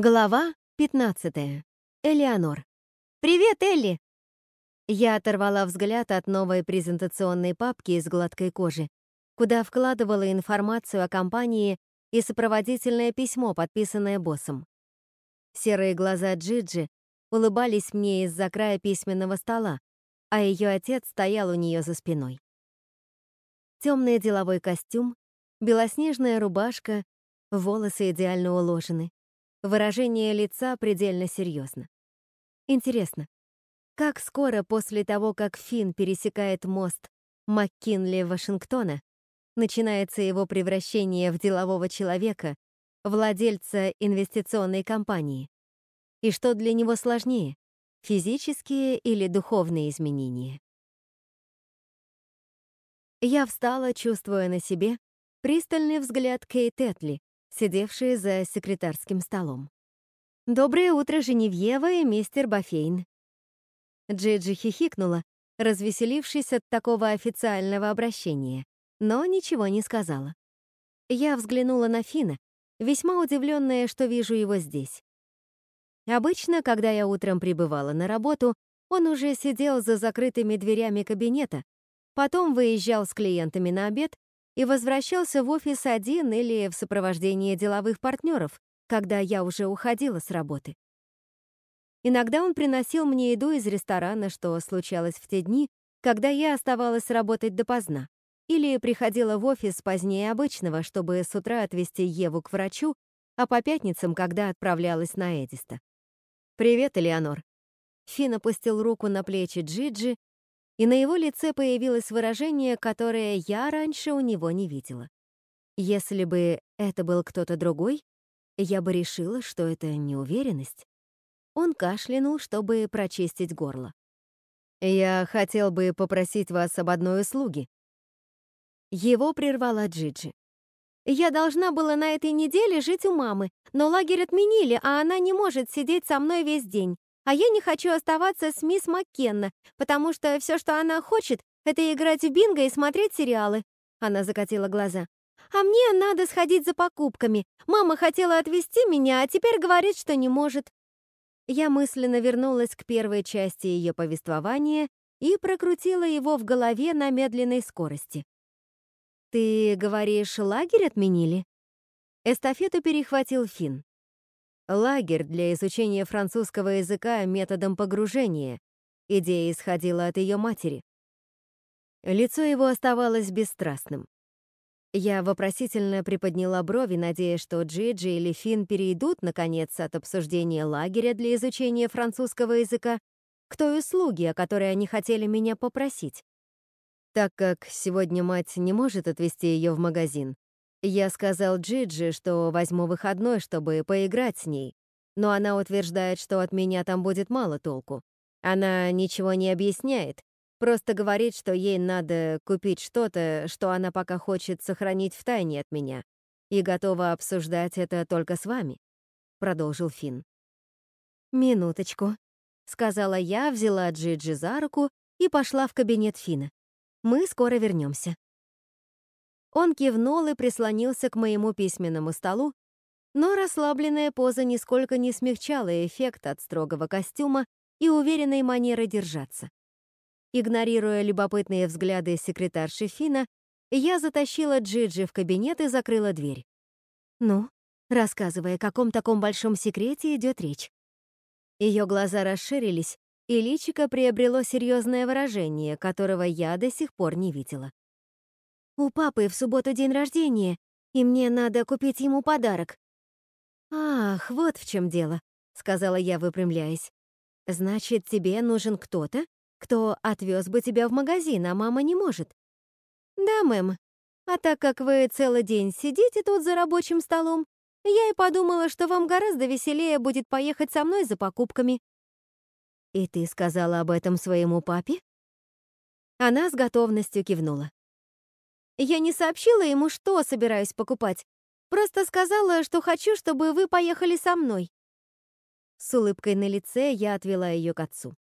Глава 15. Элеонор. «Привет, Элли!» Я оторвала взгляд от новой презентационной папки из гладкой кожи, куда вкладывала информацию о компании и сопроводительное письмо, подписанное боссом. Серые глаза Джиджи улыбались мне из-за края письменного стола, а ее отец стоял у нее за спиной. Темный деловой костюм, белоснежная рубашка, волосы идеально уложены. Выражение лица предельно серьезно. Интересно, как скоро после того, как Финн пересекает мост Маккинли-Вашингтона, начинается его превращение в делового человека, владельца инвестиционной компании? И что для него сложнее, физические или духовные изменения? Я встала, чувствуя на себе пристальный взгляд Кейт Этли, сидевшие за секретарским столом. «Доброе утро, Женевьева и мистер Бафейн». Джиджи хихикнула, развеселившись от такого официального обращения, но ничего не сказала. Я взглянула на Фина, весьма удивленная, что вижу его здесь. Обычно, когда я утром прибывала на работу, он уже сидел за закрытыми дверями кабинета, потом выезжал с клиентами на обед и возвращался в офис один или в сопровождении деловых партнеров, когда я уже уходила с работы. Иногда он приносил мне еду из ресторана, что случалось в те дни, когда я оставалась работать допоздна, или приходила в офис позднее обычного, чтобы с утра отвезти Еву к врачу, а по пятницам, когда отправлялась на Эдиста. «Привет, Элеонор». Финн опустил руку на плечи Джиджи и на его лице появилось выражение, которое я раньше у него не видела. Если бы это был кто-то другой, я бы решила, что это неуверенность. Он кашлянул, чтобы прочистить горло. «Я хотел бы попросить вас об одной услуге». Его прервала Джиджи. «Я должна была на этой неделе жить у мамы, но лагерь отменили, а она не может сидеть со мной весь день. А я не хочу оставаться с мисс Маккенна, потому что все, что она хочет, это играть в бинго и смотреть сериалы. Она закатила глаза. А мне надо сходить за покупками. Мама хотела отвезти меня, а теперь говорит, что не может. Я мысленно вернулась к первой части ее повествования и прокрутила его в голове на медленной скорости. «Ты говоришь, лагерь отменили?» Эстафету перехватил Финн. Лагерь для изучения французского языка методом погружения. Идея исходила от ее матери. Лицо его оставалось бесстрастным. Я вопросительно приподняла брови, надеясь, что Джиджи или Финн перейдут, наконец, от обсуждения лагеря для изучения французского языка к той услуге, о которой они хотели меня попросить. Так как сегодня мать не может отвезти ее в магазин, я сказал Джиджи, что возьму выходной, чтобы поиграть с ней, но она утверждает, что от меня там будет мало толку. Она ничего не объясняет, просто говорит, что ей надо купить что-то, что она пока хочет сохранить в тайне от меня, и готова обсуждать это только с вами», — продолжил Финн. «Минуточку», — сказала я, взяла Джиджи за руку и пошла в кабинет Фина. «Мы скоро вернемся. Он кивнул и прислонился к моему письменному столу, но расслабленная поза нисколько не смягчала эффект от строгого костюма и уверенной манеры держаться. Игнорируя любопытные взгляды секретарши Фина, я затащила Джиджи в кабинет и закрыла дверь. «Ну, рассказывая, о каком таком большом секрете идет речь». Ее глаза расширились, и личико приобрело серьезное выражение, которого я до сих пор не видела. У папы в субботу день рождения, и мне надо купить ему подарок». «Ах, вот в чем дело», — сказала я, выпрямляясь. «Значит, тебе нужен кто-то, кто отвез бы тебя в магазин, а мама не может». «Да, мэм. А так как вы целый день сидите тут за рабочим столом, я и подумала, что вам гораздо веселее будет поехать со мной за покупками». «И ты сказала об этом своему папе?» Она с готовностью кивнула. Я не сообщила ему, что собираюсь покупать. Просто сказала, что хочу, чтобы вы поехали со мной. С улыбкой на лице я отвела ее к отцу.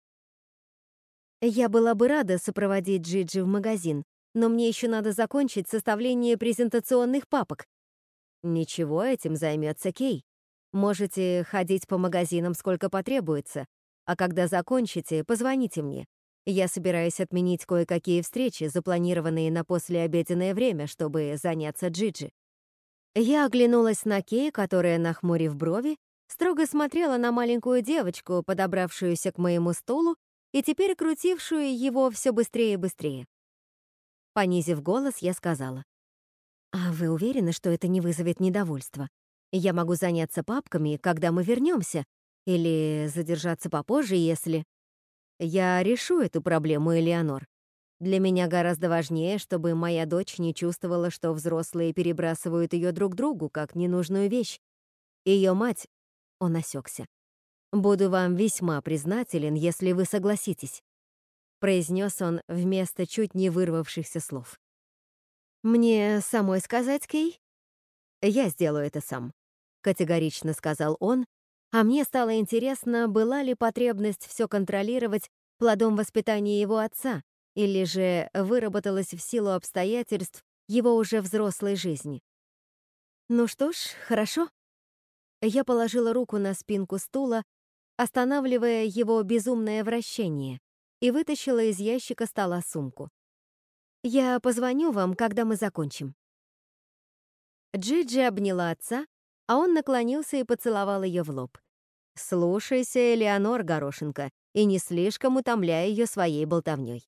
Я была бы рада сопроводить Джиджи в магазин, но мне еще надо закончить составление презентационных папок. Ничего, этим займется Кей. Можете ходить по магазинам сколько потребуется, а когда закончите, позвоните мне. Я собираюсь отменить кое-какие встречи, запланированные на послеобеденное время, чтобы заняться Джиджи. Я оглянулась на Кей, которая, нахмурив брови, строго смотрела на маленькую девочку, подобравшуюся к моему стулу и теперь крутившую его все быстрее и быстрее. Понизив голос, я сказала. «А вы уверены, что это не вызовет недовольства? Я могу заняться папками, когда мы вернемся, или задержаться попозже, если...» «Я решу эту проблему, Элеонор. Для меня гораздо важнее, чтобы моя дочь не чувствовала, что взрослые перебрасывают ее друг другу, как ненужную вещь. Ее мать он осекся. «Буду вам весьма признателен, если вы согласитесь», произнес он вместо чуть не вырвавшихся слов. «Мне самой сказать, Кей?» «Я сделаю это сам», — категорично сказал он, а мне стало интересно, была ли потребность все контролировать плодом воспитания его отца, или же выработалась в силу обстоятельств его уже взрослой жизни. «Ну что ж, хорошо», я положила руку на спинку стула, останавливая его безумное вращение, и вытащила из ящика стола сумку. «Я позвоню вам, когда мы закончим». Джиджи обняла отца, а он наклонился и поцеловал ее в лоб. «Слушайся, Элеонор Горошенко, и не слишком утомляй ее своей болтовней».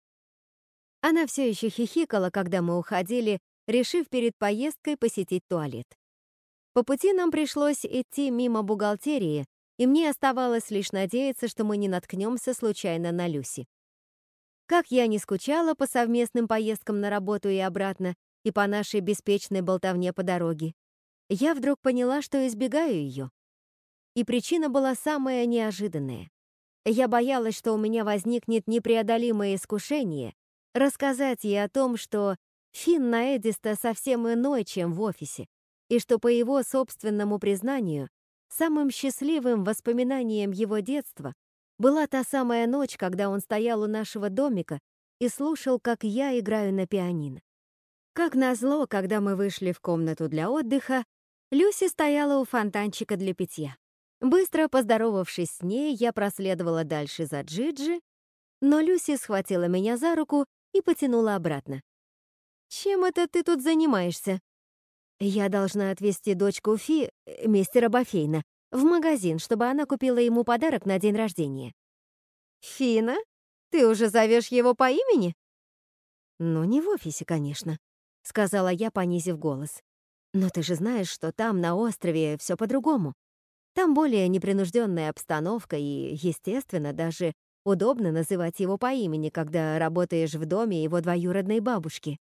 Она все еще хихикала, когда мы уходили, решив перед поездкой посетить туалет. По пути нам пришлось идти мимо бухгалтерии, и мне оставалось лишь надеяться, что мы не наткнемся случайно на Люси. Как я не скучала по совместным поездкам на работу и обратно, и по нашей беспечной болтовне по дороге, я вдруг поняла, что избегаю ее. И причина была самая неожиданная. Я боялась, что у меня возникнет непреодолимое искушение рассказать ей о том, что Финн на Эдиста совсем иной, чем в офисе, и что, по его собственному признанию, самым счастливым воспоминанием его детства была та самая ночь, когда он стоял у нашего домика и слушал, как я играю на пианино. Как назло, когда мы вышли в комнату для отдыха, Люси стояла у фонтанчика для питья. Быстро поздоровавшись с ней, я проследовала дальше за Джиджи, но Люси схватила меня за руку и потянула обратно. «Чем это ты тут занимаешься?» Я должна отвезти дочку Фи, э, мистера Бафейна, в магазин, чтобы она купила ему подарок на день рождения. Фина? Ты уже зовешь его по имени? Ну, не в офисе, конечно, сказала я, понизив голос. Но ты же знаешь, что там, на острове, все по-другому. Там более непринужденная обстановка и, естественно, даже удобно называть его по имени, когда работаешь в доме его двоюродной бабушки.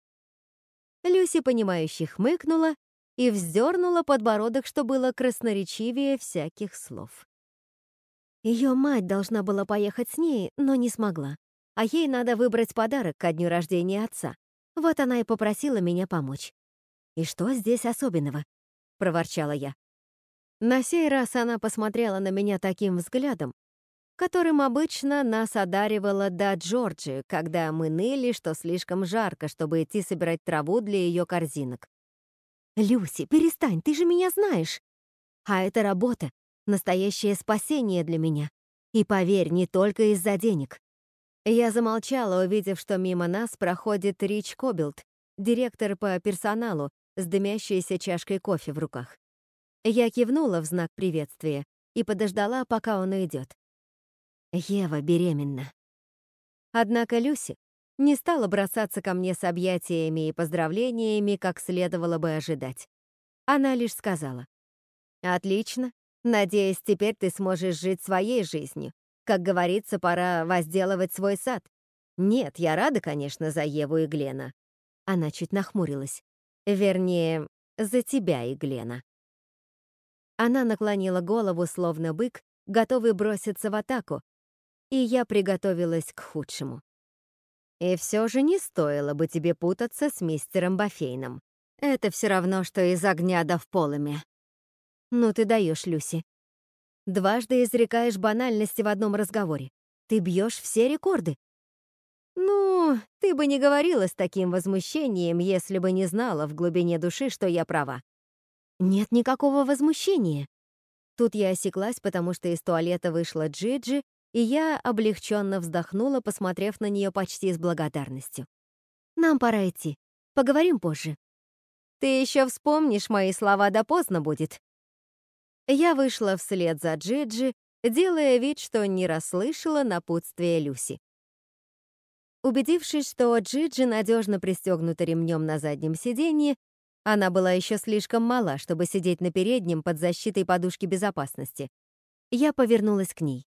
Люси, понимающе хмыкнула и вздернула подбородок, что было красноречивее всяких слов. Ее мать должна была поехать с ней, но не смогла. А ей надо выбрать подарок ко дню рождения отца. Вот она и попросила меня помочь. «И что здесь особенного?» — проворчала я. На сей раз она посмотрела на меня таким взглядом, которым обычно нас одаривала до Джорджи, когда мы ныли, что слишком жарко, чтобы идти собирать траву для ее корзинок. «Люси, перестань, ты же меня знаешь!» А это работа, настоящее спасение для меня. И поверь, не только из-за денег. Я замолчала, увидев, что мимо нас проходит Рич Кобилд, директор по персоналу, с дымящейся чашкой кофе в руках. Я кивнула в знак приветствия и подождала, пока он уйдет. Ева беременна. Однако Люси не стала бросаться ко мне с объятиями и поздравлениями, как следовало бы ожидать. Она лишь сказала, «Отлично. Надеюсь, теперь ты сможешь жить своей жизнью. Как говорится, пора возделывать свой сад. Нет, я рада, конечно, за Еву и Глена». Она чуть нахмурилась. Вернее, за тебя и Глена. Она наклонила голову, словно бык, готовый броситься в атаку, и я приготовилась к худшему. И все же не стоило бы тебе путаться с мистером Бафейном. Это все равно, что из огня да в полыми. Ну ты даешь, Люси. Дважды изрекаешь банальности в одном разговоре. Ты бьешь все рекорды. Ну, ты бы не говорила с таким возмущением, если бы не знала в глубине души, что я права. Нет никакого возмущения. Тут я осеклась, потому что из туалета вышла Джиджи, и я облегченно вздохнула, посмотрев на нее почти с благодарностью. «Нам пора идти. Поговорим позже». «Ты еще вспомнишь мои слова, да поздно будет». Я вышла вслед за Джиджи, делая вид, что не расслышала напутствие Люси. Убедившись, что Джиджи надежно пристегнута ремнем на заднем сиденье, она была еще слишком мала, чтобы сидеть на переднем под защитой подушки безопасности. Я повернулась к ней.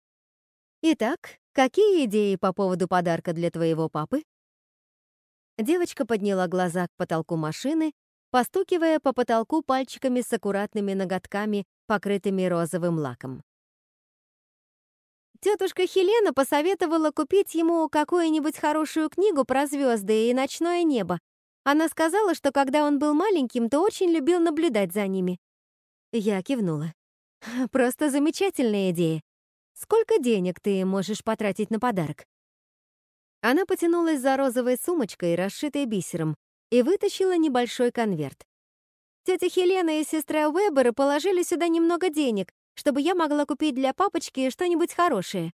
«Итак, какие идеи по поводу подарка для твоего папы?» Девочка подняла глаза к потолку машины, постукивая по потолку пальчиками с аккуратными ноготками, покрытыми розовым лаком. Тетушка Хелена посоветовала купить ему какую-нибудь хорошую книгу про звезды и ночное небо, она сказала, что когда он был маленьким, то очень любил наблюдать за ними. Я кивнула. Просто замечательная идея. Сколько денег ты можешь потратить на подарок? Она потянулась за розовой сумочкой, расшитой бисером, и вытащила небольшой конверт. Тетя Хелена и сестра Уэббера положили сюда немного денег, чтобы я могла купить для папочки что-нибудь хорошее.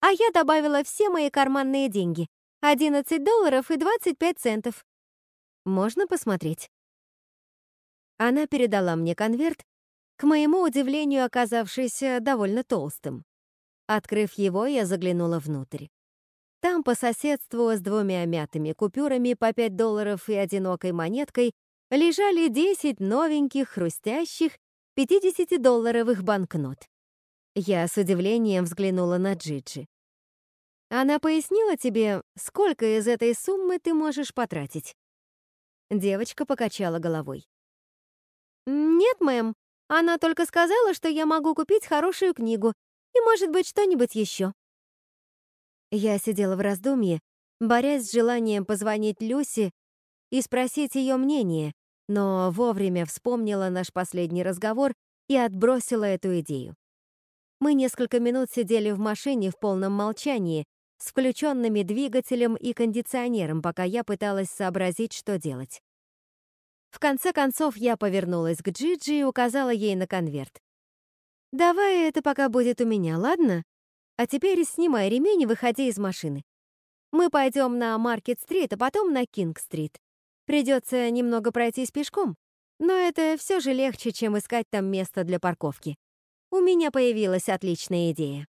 А я добавила все мои карманные деньги — 11 долларов и 25 центов. Можно посмотреть?» Она передала мне конверт, к моему удивлению оказавшийся довольно толстым. Открыв его, я заглянула внутрь. Там по соседству с двумя мятыми купюрами по 5 долларов и одинокой монеткой лежали 10 новеньких, хрустящих, 50-долларовых банкнот. Я с удивлением взглянула на Джиджи. Она пояснила тебе, сколько из этой суммы ты можешь потратить? Девочка покачала головой. «Нет, мэм. Она только сказала, что я могу купить хорошую книгу и, может быть, что-нибудь еще». Я сидела в раздумье, борясь с желанием позвонить Люси и спросить ее мнение, но вовремя вспомнила наш последний разговор и отбросила эту идею. Мы несколько минут сидели в машине в полном молчании, с включенными двигателем и кондиционером, пока я пыталась сообразить, что делать. В конце концов, я повернулась к Джиджи и указала ей на конверт. «Давай это пока будет у меня, ладно? А теперь снимай ремень и выходи из машины. Мы пойдем на Маркет-стрит, а потом на Кинг-стрит. Придется немного пройтись пешком, но это все же легче, чем искать там место для парковки. У меня появилась отличная идея».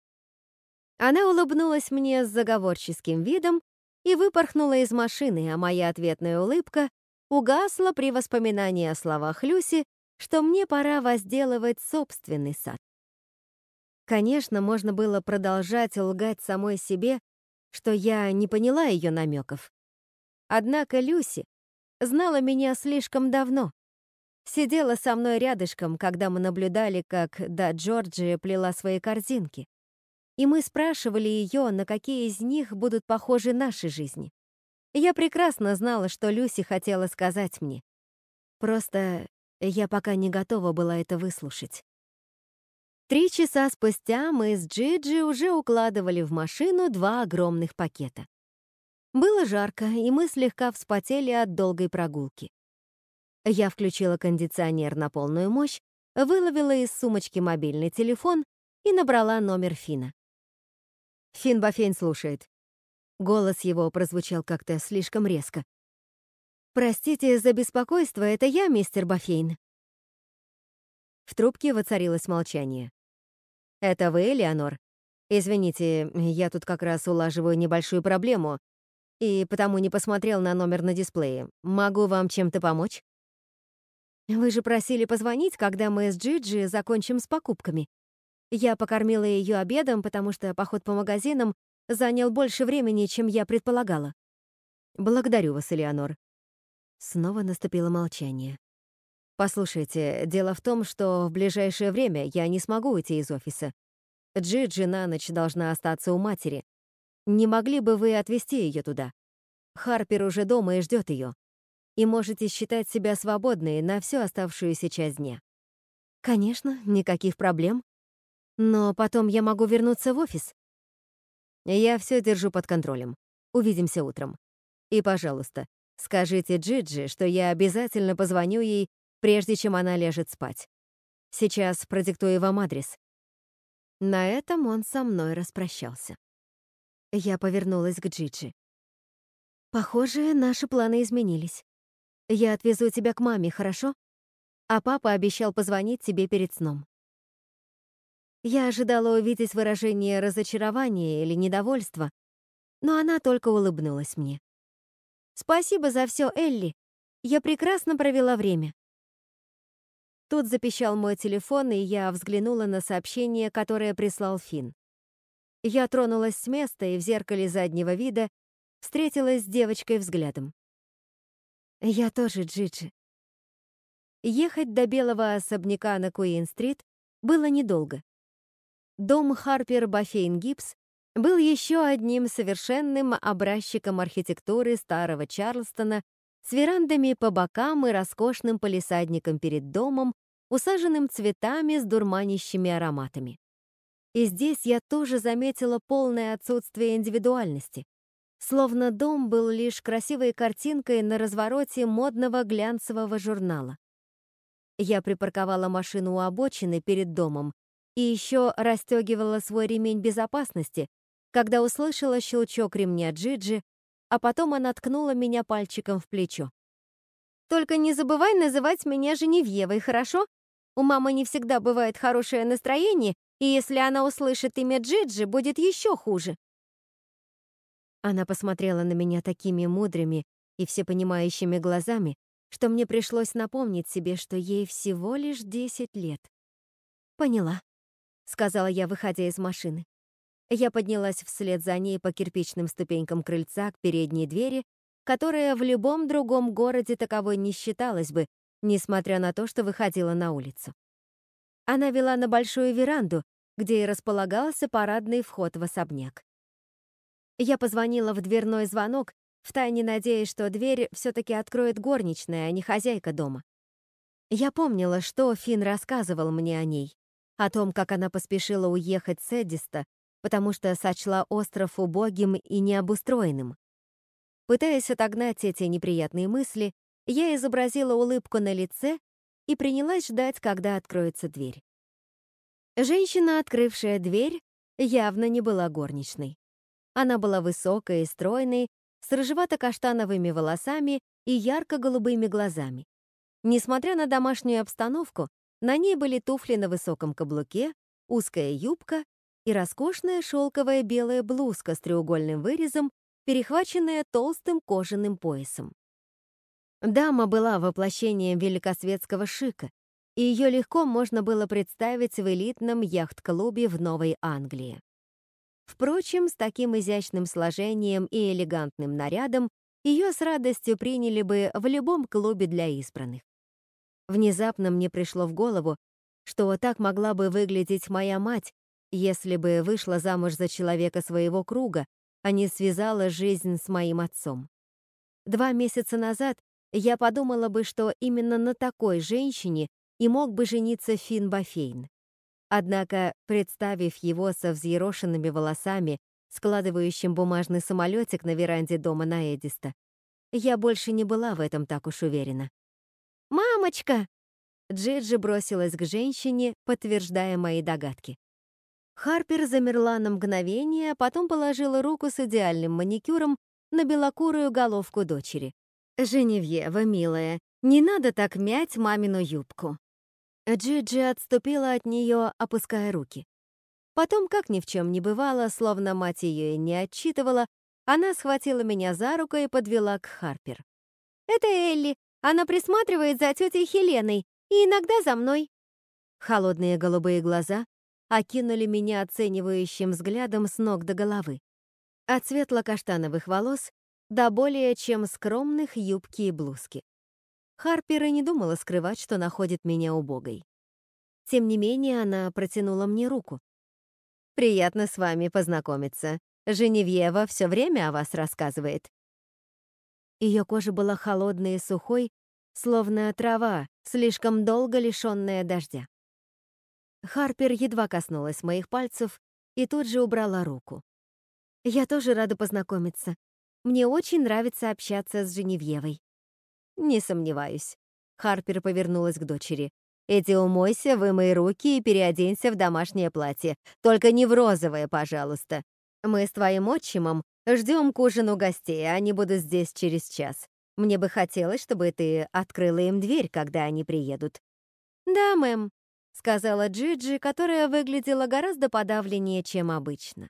Она улыбнулась мне с заговорческим видом и выпорхнула из машины, а моя ответная улыбка угасла при воспоминании о словах Люси, что мне пора возделывать собственный сад. Конечно, можно было продолжать лгать самой себе, что я не поняла ее намеков. Однако Люси знала меня слишком давно. Сидела со мной рядышком, когда мы наблюдали, как да Джорджия плела свои корзинки и мы спрашивали ее, на какие из них будут похожи наши жизни. Я прекрасно знала, что Люси хотела сказать мне. Просто я пока не готова была это выслушать. Три часа спустя мы с Джиджи уже укладывали в машину два огромных пакета. Было жарко, и мы слегка вспотели от долгой прогулки. Я включила кондиционер на полную мощь, выловила из сумочки мобильный телефон и набрала номер Фина. Фин Бафейн слушает. Голос его прозвучал как-то слишком резко. «Простите за беспокойство, это я, мистер Бафейн». В трубке воцарилось молчание. «Это вы, Элеонор? Извините, я тут как раз улаживаю небольшую проблему и потому не посмотрел на номер на дисплее. Могу вам чем-то помочь?» «Вы же просили позвонить, когда мы с Джиджи закончим с покупками», я покормила ее обедом, потому что поход по магазинам занял больше времени, чем я предполагала. Благодарю вас, Элеонор. Снова наступило молчание. Послушайте, дело в том, что в ближайшее время я не могу уйти из офиса. Джиджи на ночь должна остаться у матери. Не могли бы вы отвезти ее туда? Харпер уже дома и ждет ее. И можете считать себя свободной на всю оставшуюся часть дня. Конечно, никаких проблем. Но потом я могу вернуться в офис. Я все держу под контролем. Увидимся утром. И, пожалуйста, скажите Джиджи, что я обязательно позвоню ей, прежде чем она ляжет спать. Сейчас продиктую вам адрес». На этом он со мной распрощался. Я повернулась к Джиджи. «Похоже, наши планы изменились. Я отвезу тебя к маме, хорошо? А папа обещал позвонить тебе перед сном». Я ожидала увидеть выражение разочарования или недовольства, но она только улыбнулась мне. «Спасибо за все, Элли. Я прекрасно провела время». Тут запищал мой телефон, и я взглянула на сообщение, которое прислал Финн. Я тронулась с места и в зеркале заднего вида встретилась с девочкой взглядом. Я тоже Джиджи. Ехать до белого особняка на Куин-стрит было недолго. Дом Харпер Бафейн Гибс был еще одним совершенным образчиком архитектуры старого Чарльстона с верандами по бокам и роскошным полисадником перед домом, усаженным цветами с дурманящими ароматами. И здесь я тоже заметила полное отсутствие индивидуальности, словно дом был лишь красивой картинкой на развороте модного глянцевого журнала. Я припарковала машину у обочины перед домом и еще расстегивала свой ремень безопасности, когда услышала щелчок ремня Джиджи, а потом она ткнула меня пальчиком в плечо. «Только не забывай называть меня Женевьевой, хорошо? У мамы не всегда бывает хорошее настроение, и если она услышит имя Джиджи, будет еще хуже». Она посмотрела на меня такими мудрыми и всепонимающими глазами, что мне пришлось напомнить себе, что ей всего лишь 10 лет. «Поняла», — сказала я, выходя из машины. Я поднялась вслед за ней по кирпичным ступенькам крыльца к передней двери, которая в любом другом городе таковой не считалась бы, несмотря на то, что выходила на улицу. Она вела на большую веранду, где и располагался парадный вход в особняк. Я позвонила в дверной звонок, втайне надеясь, что дверь все-таки откроет горничная, а не хозяйка дома. Я помнила, что Финн рассказывал мне о ней, о том, как она поспешила уехать с Эдиста, потому что сочла остров убогим и необустроенным. Пытаясь отогнать эти неприятные мысли, я изобразила улыбку на лице и принялась ждать, когда откроется дверь. Женщина, открывшая дверь, явно не была горничной. Она была высокой и стройной, с рыжевато-каштановыми волосами и ярко-голубыми глазами. Несмотря на домашнюю обстановку, на ней были туфли на высоком каблуке, узкая юбка и роскошная шелковая белая блузка с треугольным вырезом, перехваченная толстым кожаным поясом. Дама была воплощением великосветского шика, и ее легко можно было представить в элитном яхт-клубе в Новой Англии. Впрочем, с таким изящным сложением и элегантным нарядом ее с радостью приняли бы в любом клубе для избранных. Внезапно мне пришло в голову, что так могла бы выглядеть моя мать, если бы вышла замуж за человека своего круга, а не связала жизнь с моим отцом. Два месяца назад я подумала бы, что именно на такой женщине и мог бы жениться Финн Бафейн. Однако, представив его со взъерошенными волосами, складывающим бумажный самолетик на веранде дома на Эдиста, я больше не была в этом так уж уверена. «Мамочка!» Джиджи бросилась к женщине, подтверждая мои догадки. Харпер замерла на мгновение, а потом положила руку с идеальным маникюром на белокурую головку дочери. «Женевьева, милая, не надо так мять мамину юбку». Джиджи отступила от нее, опуская руки. Потом, как ни в чем не бывало, словно мать ее и не отчитывала, она схватила меня за руку и подвела к Харпер. «Это Элли. Она присматривает за тетей Хеленой и иногда за мной». Холодные голубые глаза окинули меня оценивающим взглядом с ног до головы. От светло-каштановых волос до более чем скромных юбки и блузки. Харпер и не думала скрывать, что находит меня убогой. Тем не менее, она протянула мне руку. «Приятно с вами познакомиться. Женевьева все время о вас рассказывает». Ее кожа была холодной и сухой, словно трава, слишком долго лишенная дождя. Харпер едва коснулась моих пальцев и тут же убрала руку. «Я тоже рада познакомиться. Мне очень нравится общаться с Женевьевой». «Не сомневаюсь». Харпер повернулась к дочери. Иди умойся, вымой руки и переоденься в домашнее платье. Только не в розовое, пожалуйста. Мы с твоим отчимом ждем к ужину гостей, они будут здесь через час. Мне бы хотелось, чтобы ты открыла им дверь, когда они приедут». «Да, мэм», — сказала Джиджи, которая выглядела гораздо подавленнее, чем обычно.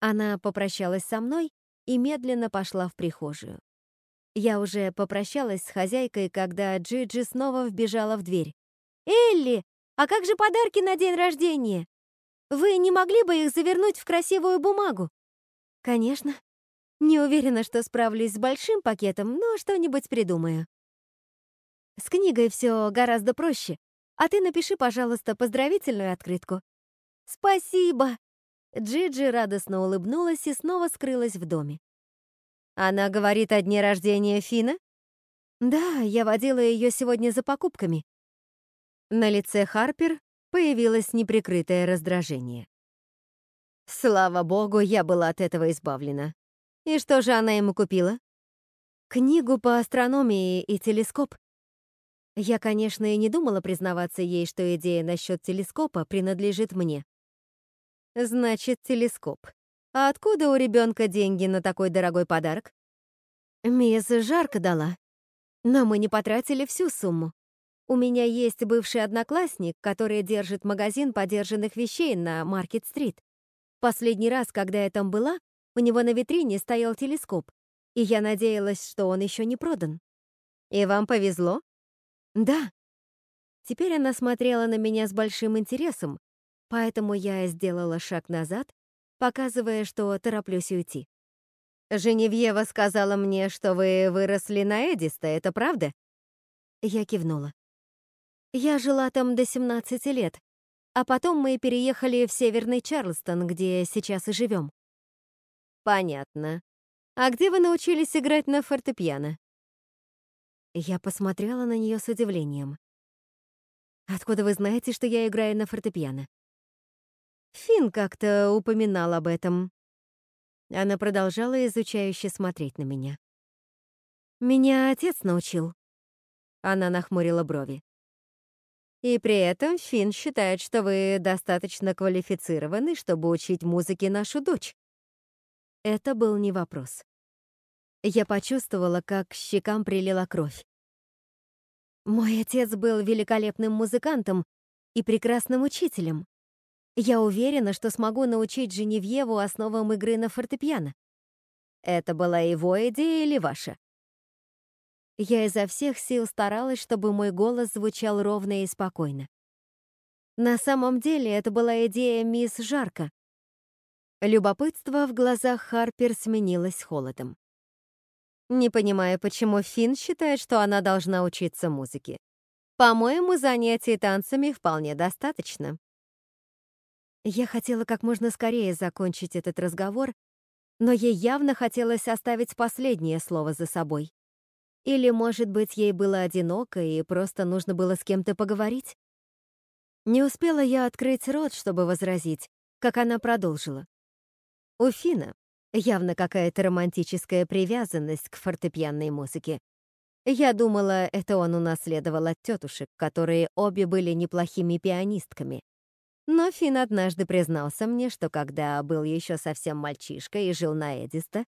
Она попрощалась со мной и медленно пошла в прихожую. Я уже попрощалась с хозяйкой, когда Джиджи снова вбежала в дверь. «Элли, а как же подарки на день рождения? Вы не могли бы их завернуть в красивую бумагу?» «Конечно. Не уверена, что справлюсь с большим пакетом, но что-нибудь придумаю». «С книгой все гораздо проще. А ты напиши, пожалуйста, поздравительную открытку». «Спасибо!» Джиджи радостно улыбнулась и снова скрылась в доме. Она говорит о дне рождения Фина? Да, я водила ее сегодня за покупками. На лице Харпер появилось неприкрытое раздражение. Слава богу, я была от этого избавлена. И что же она ему купила? Книгу по астрономии и телескоп. Я, конечно, и не думала признаваться ей, что идея насчет телескопа принадлежит мне. Значит, телескоп. А откуда у ребенка деньги на такой дорогой подарок? Мисс жарко дала. Но мы не потратили всю сумму. У меня есть бывший одноклассник, который держит магазин подержанных вещей на Маркет-стрит. Последний раз, когда я там была, у него на витрине стоял телескоп, и я надеялась, что он еще не продан. И вам повезло? Да. Теперь она смотрела на меня с большим интересом, поэтому я сделала шаг назад показывая, что тороплюсь уйти. «Женевьева сказала мне, что вы выросли на Эдиста, это правда?» Я кивнула. «Я жила там до 17 лет, а потом мы переехали в Северный Чарльстон, где сейчас и живем». «Понятно. А где вы научились играть на фортепиано?» Я посмотрела на нее с удивлением. «Откуда вы знаете, что я играю на фортепиано?» Фин как-то упоминал об этом. Она продолжала изучающе смотреть на меня. «Меня отец научил». Она нахмурила брови. «И при этом Фин считает, что вы достаточно квалифицированы, чтобы учить музыке нашу дочь». Это был не вопрос. Я почувствовала, как к щекам прилила кровь. Мой отец был великолепным музыкантом и прекрасным учителем. Я уверена, что смогу научить Женевьеву основам игры на фортепиано. Это была его идея или ваша? Я изо всех сил старалась, чтобы мой голос звучал ровно и спокойно. На самом деле это была идея мисс Жарко. Любопытство в глазах Харпер сменилось холодом. Не понимая, почему Финн считает, что она должна учиться музыке. По-моему, занятий танцами вполне достаточно. Я хотела как можно скорее закончить этот разговор, но ей явно хотелось оставить последнее слово за собой. Или, может быть, ей было одиноко и просто нужно было с кем-то поговорить? Не успела я открыть рот, чтобы возразить, как она продолжила. У Фина явно какая-то романтическая привязанность к фортепианной музыке. Я думала, это он унаследовал от тетушек, которые обе были неплохими пианистками. Но Финн однажды признался мне, что когда был еще совсем мальчишкой и жил на Эдиста,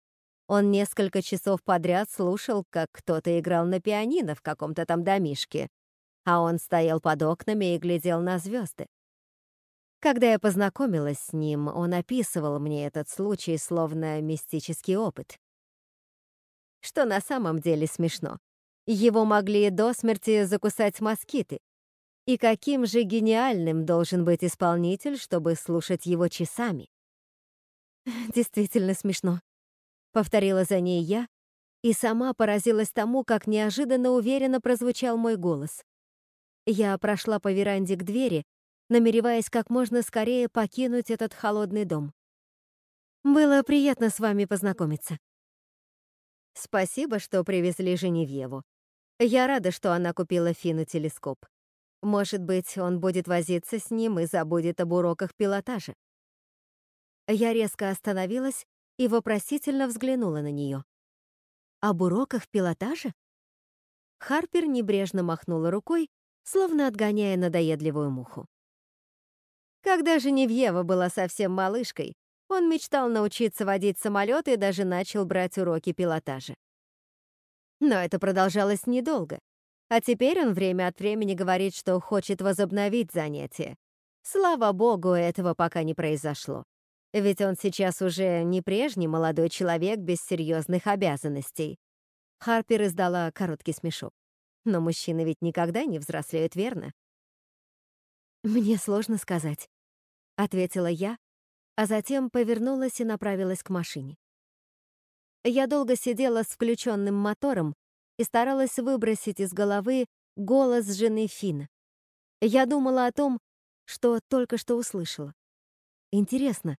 он несколько часов подряд слушал, как кто-то играл на пианино в каком-то там домишке, а он стоял под окнами и глядел на звезды. Когда я познакомилась с ним, он описывал мне этот случай словно мистический опыт. Что на самом деле смешно. Его могли до смерти закусать москиты, и каким же гениальным должен быть исполнитель, чтобы слушать его часами? Действительно смешно. Повторила за ней я и сама поразилась тому, как неожиданно уверенно прозвучал мой голос. Я прошла по веранде к двери, намереваясь как можно скорее покинуть этот холодный дом. Было приятно с вами познакомиться. Спасибо, что привезли Женевьеву. Я рада, что она купила Фину телескоп. Может быть, он будет возиться с ним и забудет об уроках пилотажа. Я резко остановилась и вопросительно взглянула на нее. «Об уроках пилотажа?» Харпер небрежно махнула рукой, словно отгоняя надоедливую муху. Когда Женевьева была совсем малышкой, он мечтал научиться водить самолет и даже начал брать уроки пилотажа. Но это продолжалось недолго. А теперь он время от времени говорит, что хочет возобновить занятия. Слава богу, этого пока не произошло. Ведь он сейчас уже не прежний молодой человек без серьезных обязанностей. Харпер издала короткий смешок. Но мужчины ведь никогда не взрослеют, верно? «Мне сложно сказать», — ответила я, а затем повернулась и направилась к машине. Я долго сидела с включенным мотором и старалась выбросить из головы голос жены Фина. Я думала о том, что только что услышала. Интересно,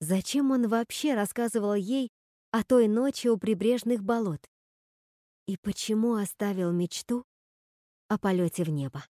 зачем он вообще рассказывал ей о той ночи у прибрежных болот? И почему оставил мечту о полете в небо?